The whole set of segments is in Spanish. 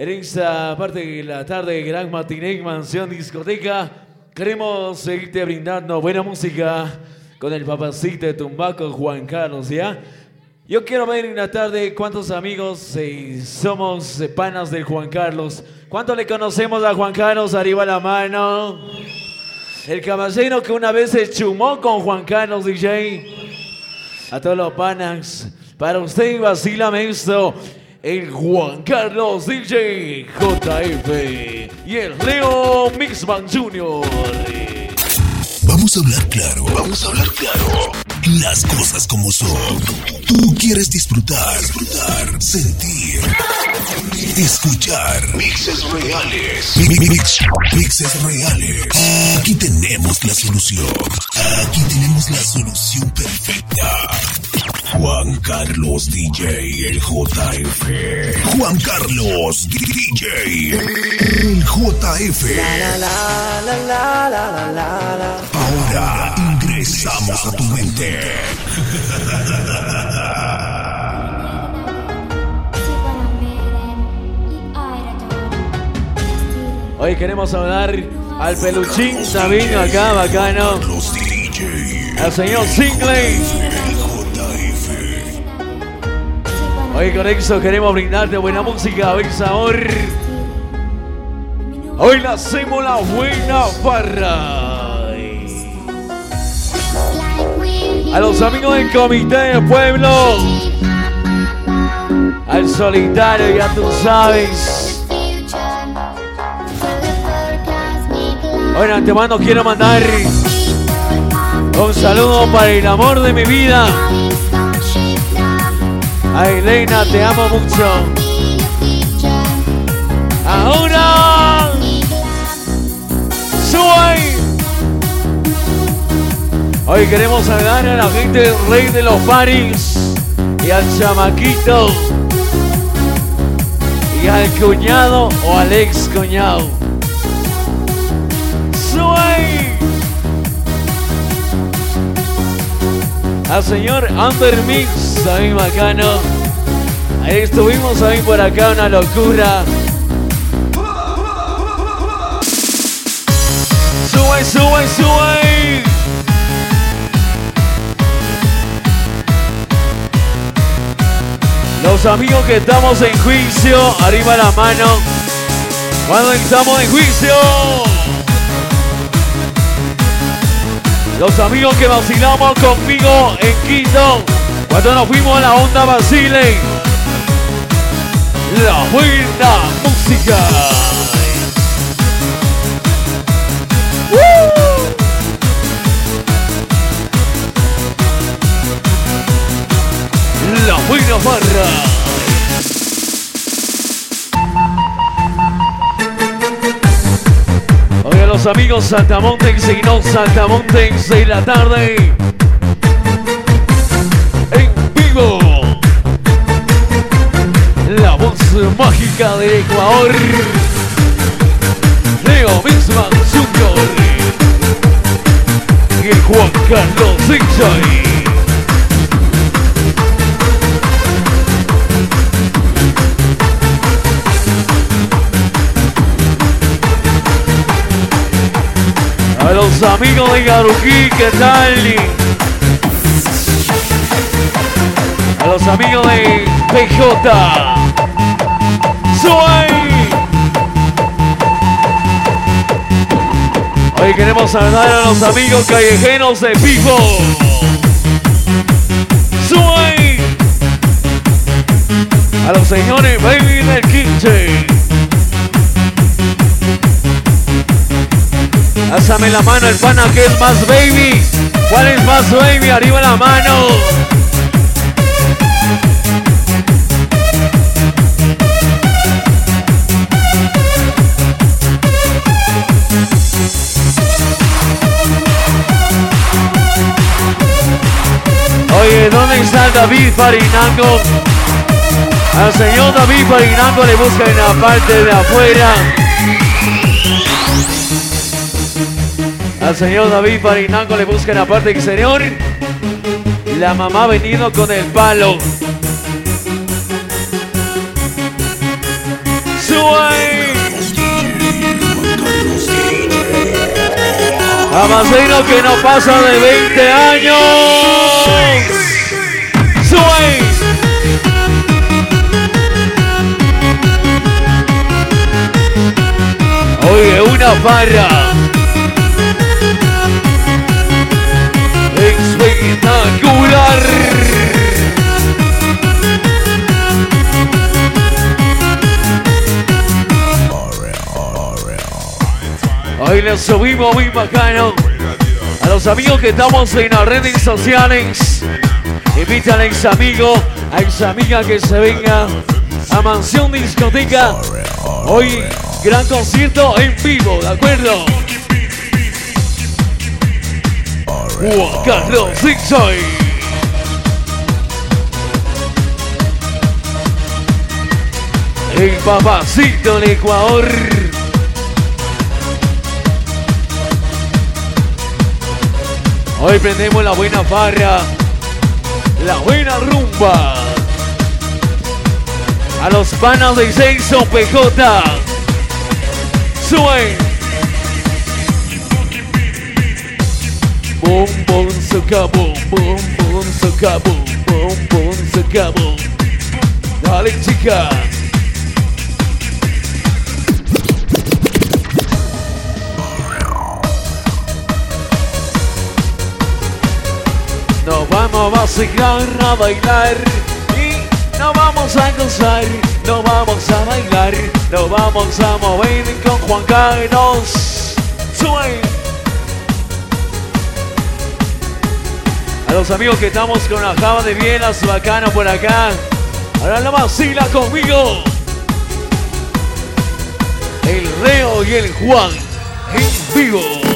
En esta parte de la tarde, Gran Matiné, Mansión Discoteca, queremos seguirte brindando buena música con el papacito de Tumbaco, Juan Carlos, ¿ya? Yo quiero ver en la tarde cuántos amigos eh, somos eh, panas del Juan Carlos. ¿Cuánto le conocemos a Juan Carlos? Arriba la mano. El caballero que una vez se chumó con Juan Carlos DJ. A todos los panas. Para usted, vacílame esto. El Juan Carlos DJ JF y el Leo Mixman Jr. Vamos a hablar claro, vamos a hablar claro. Las cosas como son. Tú quieres disfrutar, disfrutar, sentir, escuchar. Mixes reales. Mix, mixes reales. Aquí tenemos la solución. Aquí tenemos la solución perfecta. Juan Carlos DJ, el JF. Juan Carlos DJ, el JF. Ahora ingresamos a tu mente. Hoy queremos hablar al peluchín Sabino acá, bacano. Al señor Singley. Hoy con eso queremos brindarte buena música, buen sabor. Hoy le hacemos la buena farra. A los amigos del comité del pueblo. Al solitario, ya tú sabes. De antemano quiero mandar un saludo para el amor de mi vida. A Elena, te amo mucho. Ahora, sube. Hoy queremos saludar a la gente del Rey de los Paris y al chamaquito y al cuñado o al ex cuñado. Sube. Al señor Amber Mix, también bacano. Estuvimos también por acá, una locura. Sube, sube, sube. Los amigos que estamos en juicio, arriba la mano. Cuando estamos en juicio. Los amigos que vacilamos conmigo en Quito. Cuando nos fuimos a la onda Basile. La buena música. La buena barra. Amigos Saltamontes y no Saltamontes de la tarde. Mágica de Ecuador. Leo Mixman Junior. Y Juan Carlos DJ. A los amigos de Garuquí, ¿qué tal? A los amigos de PJ. ¡Soy! Hoy queremos saludar a los amigos callejeros de Pico. ¡Soy! A los señores Baby del Quinche. Pásame la mano el pana que es más baby. ¿Cuál es más baby? Arriba la mano. Oye, ¿dónde está David Farinango? Al señor David Farinango le busca en la parte de afuera. Al señor David Farinango le busca en la parte exterior. La mamá ha venido con el palo. Sube. Amacero que no pasa de 20 años. Farra. Espectacular. Hoy le subimos muy bacano. A los amigos que estamos en las redes sociales. Invita a ex amigo, a ex amiga que se venga a Mansión Discoteca. Hoy gran concierto en vivo, ¿de acuerdo? Juan Carlos Dixon. El papacito del Ecuador. Hoy prendemos la buena farra, la buena rumba. A los panas de Jason PJ. Sube. Boom, boom, suka, boom, boom, boom, suka, boom, boom, boom, suka, boom. Dale, chica. Nos vamos a vacilar, a bailar y nos vamos a gozar, nos vamos a bailar, nos vamos a mover con Juan Carlos. Sube. A los amigos que estamos con la java de bielas bacano por acá. Ahora la vacila conmigo. El Reo y el Juan en vivo.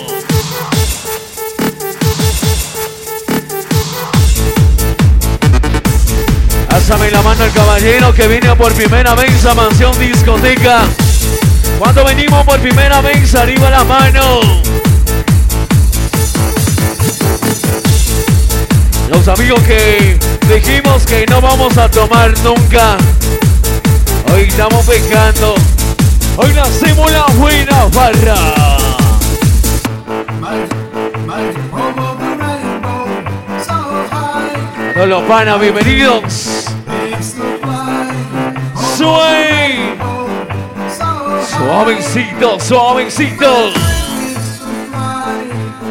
Pásame la mano el caballero que viene por primera vez a Mansión Discoteca. Cuando venimos por primera vez, arriba la mano. Los amigos que dijimos que no vamos a tomar nunca. Hoy estamos pecando. Hoy nacemos la buena barra. Todos los panas, bienvenidos. Soy suavecito, suavecito.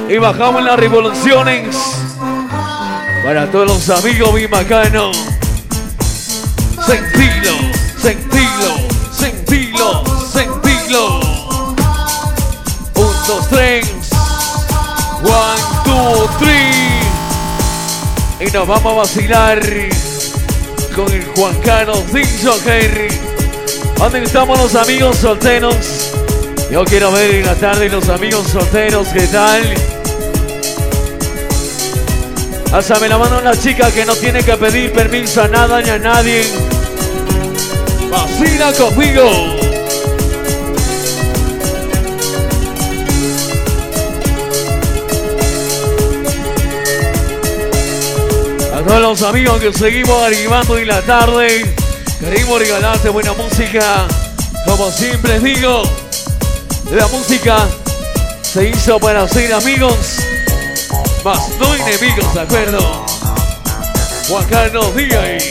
Y bajamos las revoluciones. Para todos los amigos bien bacanos. Sentilo, sentilo, sentilo, sentilo. Un, tres. One, two, three. Y nos vamos a vacilar con el Juan Carlos Dinjoker. ¿Dónde estamos los amigos solteros? Yo quiero ver en la tarde los amigos solteros, ¿qué tal? Pásame la mano una chica que no tiene que pedir permiso a nada ni a nadie. Vacila conmigo. Todos los amigos que seguimos arribando en la tarde, queremos regalarte buena música. Como siempre les digo, la música se hizo para ser amigos más no enemigos, ¿de acuerdo? Juan Carlos Díaz.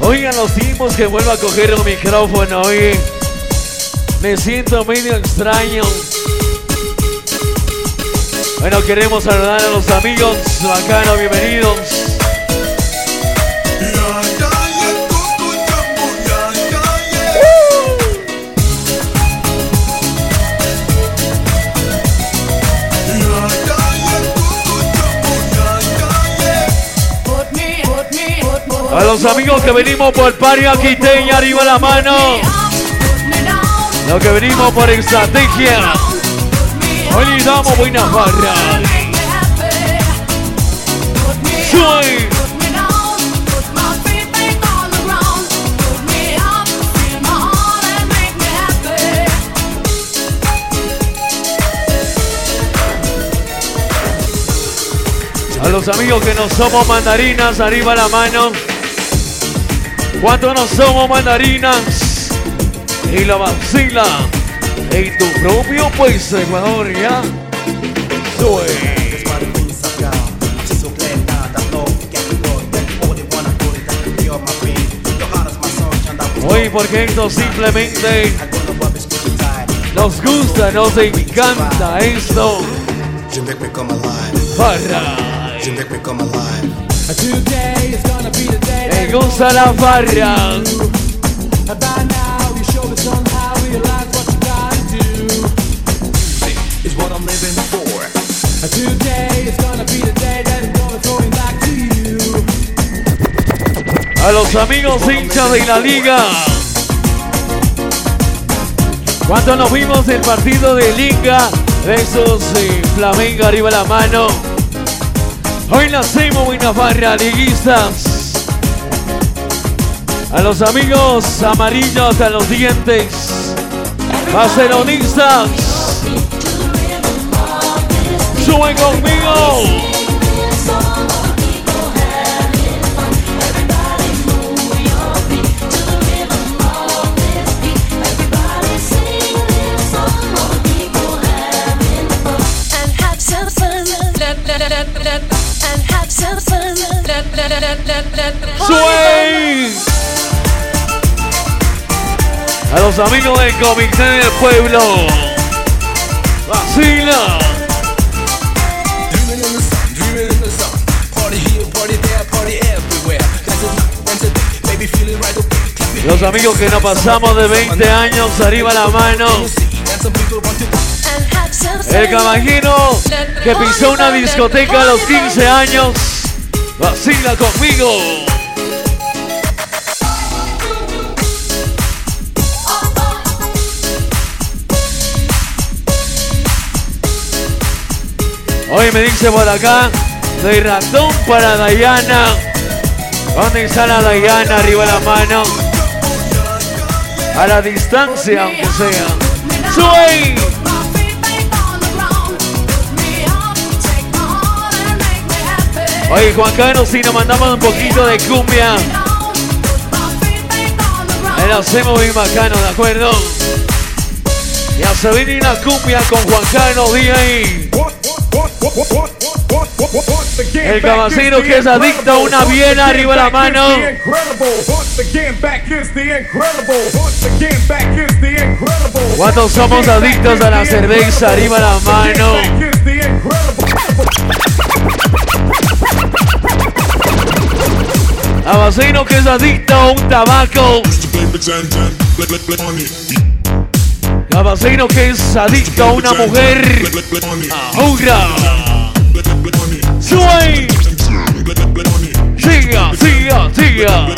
Oigan los tiempos que vuelvo a coger el micrófono, oye. Me siento medio extraño. Bueno, queremos saludar a los amigos bacanos, bienvenidos. A los amigos que venimos por Paria Quiteña, arriba la mano. Los que venimos por estrategia. Hoy les damos buena barra. Soy. A los amigos que no somos mandarinas, arriba la mano. ¿Cuántos no somos mandarinas? Y la vacila en tu propio país, Ecuador, ¿ya? Soy. Hoy porque esto simplemente nos gusta, nos encanta esto. Farra. Me gusta la farra. A los amigos hinchas de la liga. Cuando nos vimos el partido de Liga versus eh, Flamengo arriba la mano. Hoy nacemos buena barra liguistas. A los amigos amarillos a los dientes. Barcelonistas. Sube conmigo. Sway. A los amigos del Comité del Pueblo. Vacila. Los amigos que no pasamos de 20 años, arriba la mano. El caballero que pisó una discoteca a los 15 años. Vacila conmigo. Hoy me dice por acá, de ratón para Dayana. ¿Dónde está la Dayana? Arriba la mano. A la distancia, aunque sea. ¡Soy! Oye, Juan Carlos, si nos mandamos un poquito de cumbia, lo hacemos bien bacano, ¿de acuerdo? Ya se viene una cumbia con Juan Carlos DJ. El caballero que es adicto a una bien arriba la mano. ¿Cuántos somos adictos a la cerveza? Arriba la mano. A que es adicto a un tabaco. A que es adicto a una mujer. Ahora. Sube. Siga, siga, siga.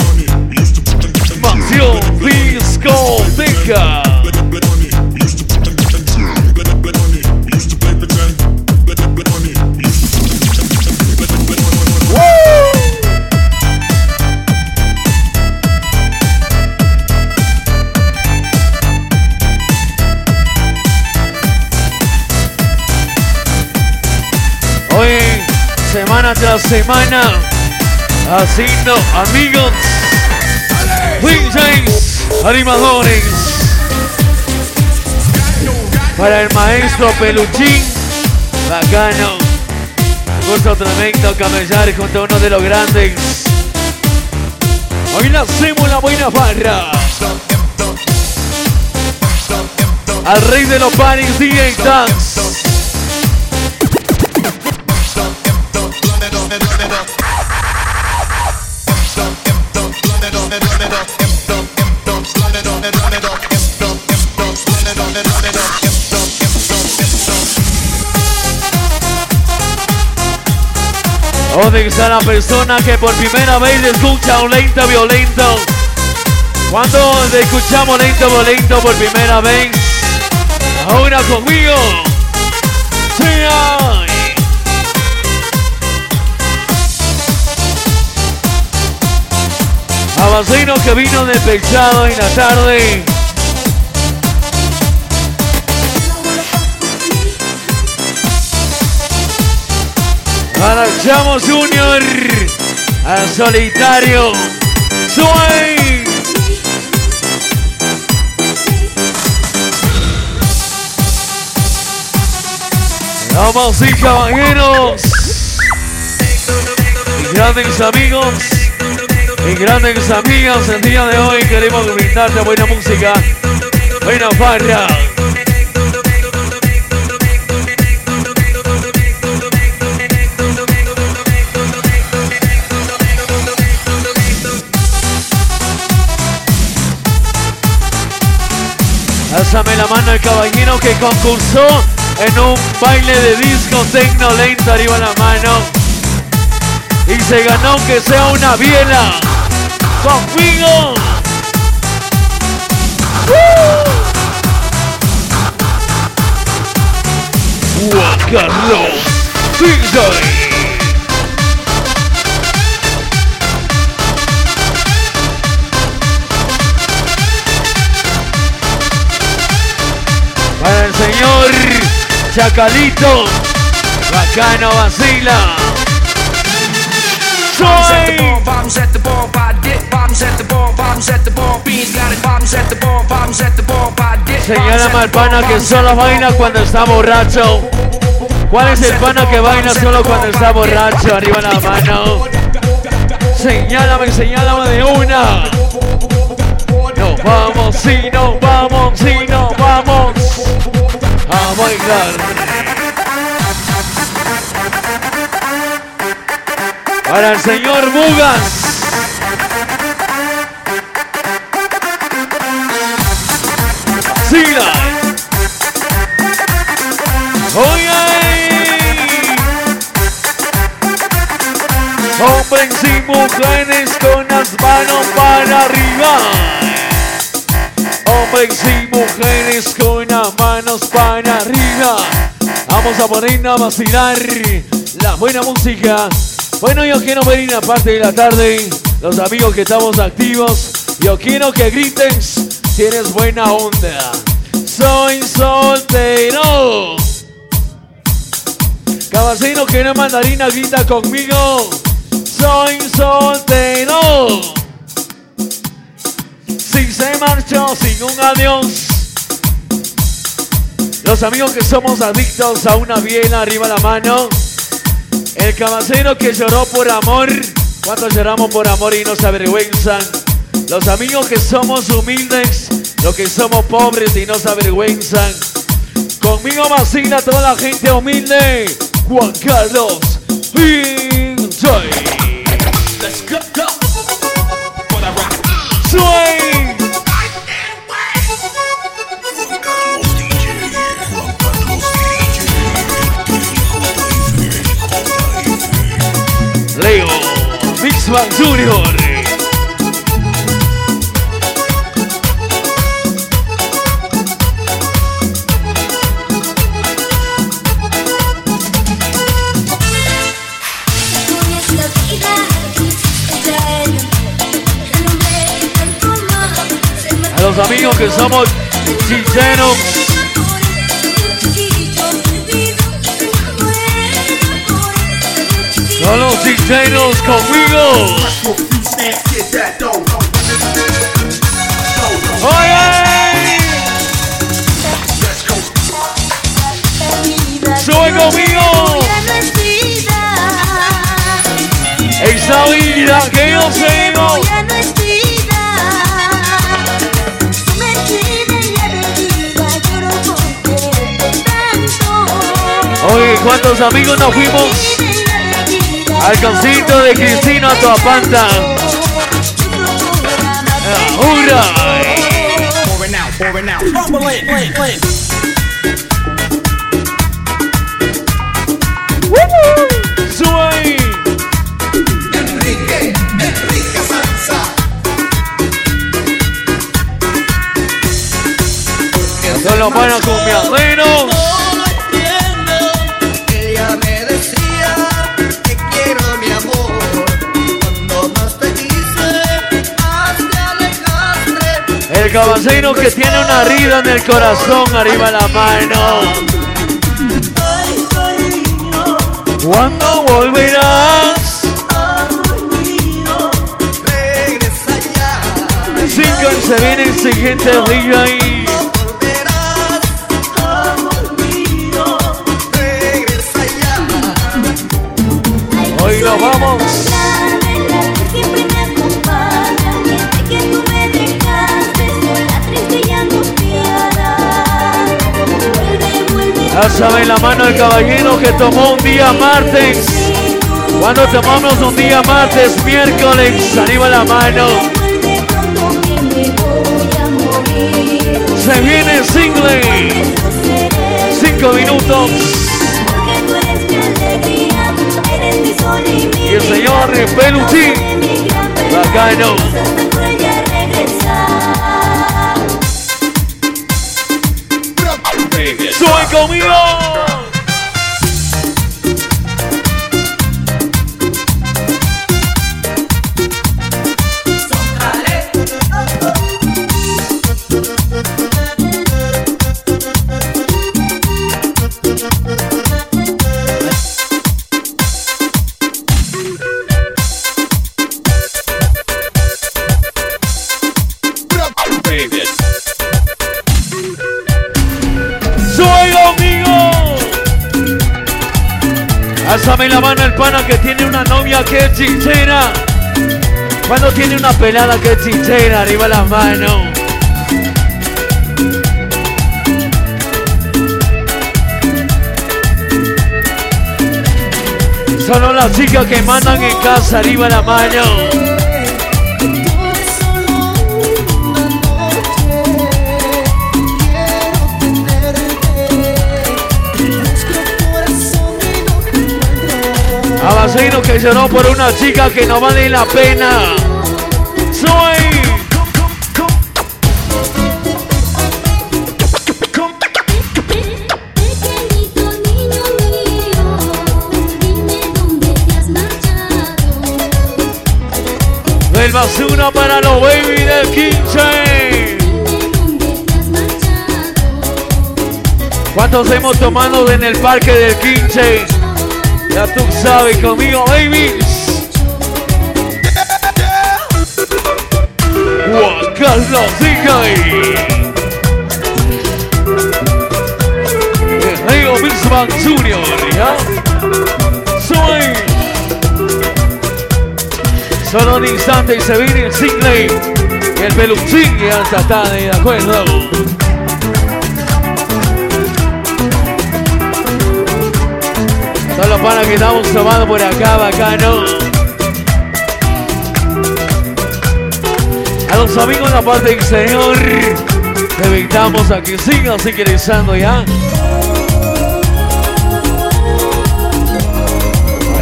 Semana haciendo amigos, DJs, animadores, para el maestro Peluchín, bacano, gusto tremendo camellar junto a uno de los grandes. Hoy hacemos la buena barra. Al rey de los paris, DJ Dance. ¿Dónde está la persona que por primera vez escucha un lento violento? ¿Cuándo escuchamos lento violento por primera vez? Ahora conmigo. Sí, Abacino que vino de pechado en la tarde. Chamo Junior, al solitario, Sway. Vamos y caballeros, y grandes amigos, y grandes amigas, el día de hoy queremos brindarte buena música, buena farra. El caballero que concursó en un baile de disco tecno lento arriba la mano. Y se ganó que sea una biela. ¡Conmigo! Juan Carlos DJ. Para el señor Chacalito, bacano vacila. Soy Señala al pana que solo baila cuando está borracho. ¿Cuál es el pana que baila solo cuando está borracho? Arriba la mano. Señálame, señálame de una. No vamos, si no vamos, si no vamos a bailar. Para el señor Mugas. Sila. Oye. Hombres y mujeres con las manos para arriba. Hombres y mujeres con las manos para arriba. Vamos a ponernos a vacilar la buena música. Bueno, yo quiero en la parte de la tarde, los amigos que estamos activos. Yo quiero que grites si eres buena onda. Soy soltero. Caballero que no mandarina grita conmigo. Soy soltero. Se marchó sin un adiós. Los amigos que somos adictos a una biela arriba la mano. El caballero que lloró por amor. ¿Cuántos lloramos por amor y nos avergüenzan? Los amigos que somos humildes. Los que somos pobres y nos avergüenzan. Conmigo vacila toda la gente humilde. Juan Carlos Pinchoy. Let's go, go. For marchó. A los amigos que somos chicheros. Son los chicheros conmigo. Oye. Sube conmigo. Esa vida que yo tanto. Oye, ¿cuántos amigos nos fuimos Sumergida en la bebida, al concierto de Cristina Toapanta? ¡Hurra! Pouring out, pouring out. Rumble it, it, it. ¡Sube! Enrique, Enrique Salsa. Son los buenos cumbiaderos. El caballero que tiene una herida en el corazón, arriba la mano. ¿Cuándo volverás? Cinco y se viene el siguiente día y hoy nos vamos. Alzame la mano el caballero que tomó un día martes. Cuando tomamos un día martes, miércoles, arriba la mano. Se viene single. Cinco minutos. y el señor. Peluchín. Bacano. ¡Sube conmigo! Alzame la mano el pana que tiene una novia que es sincera. Cuando tiene una pelada que es sincera, arriba la mano. Solo las chicas que mandan en casa, arriba la mano. Abacino que lloró por una chica que no vale la pena. Soy. El basura para los baby del 15. Dime dónde te has marchado. ¿Cuántos hemos tomado en el parque del 15? Ya tú sabes conmigo, babies. Juan Carlos DJ. Río Bisman Junior, ¿ya? Soy. Solo un instante y se viene el single. Y el peluchín ya está, está de acuerdo. Solo para que estamos tomando por acá, bacano. A los amigos en la parte exterior, te invitamos a que sigan ingresando ya.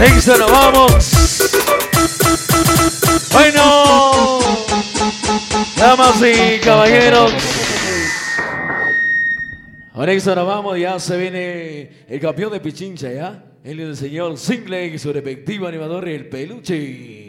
Eso nos vamos. Bueno, damas y caballeros. Ahora nos vamos, ya se viene el campeón de Pichincha, ¿ya? El señor Single y su respectivo animador, el peluche.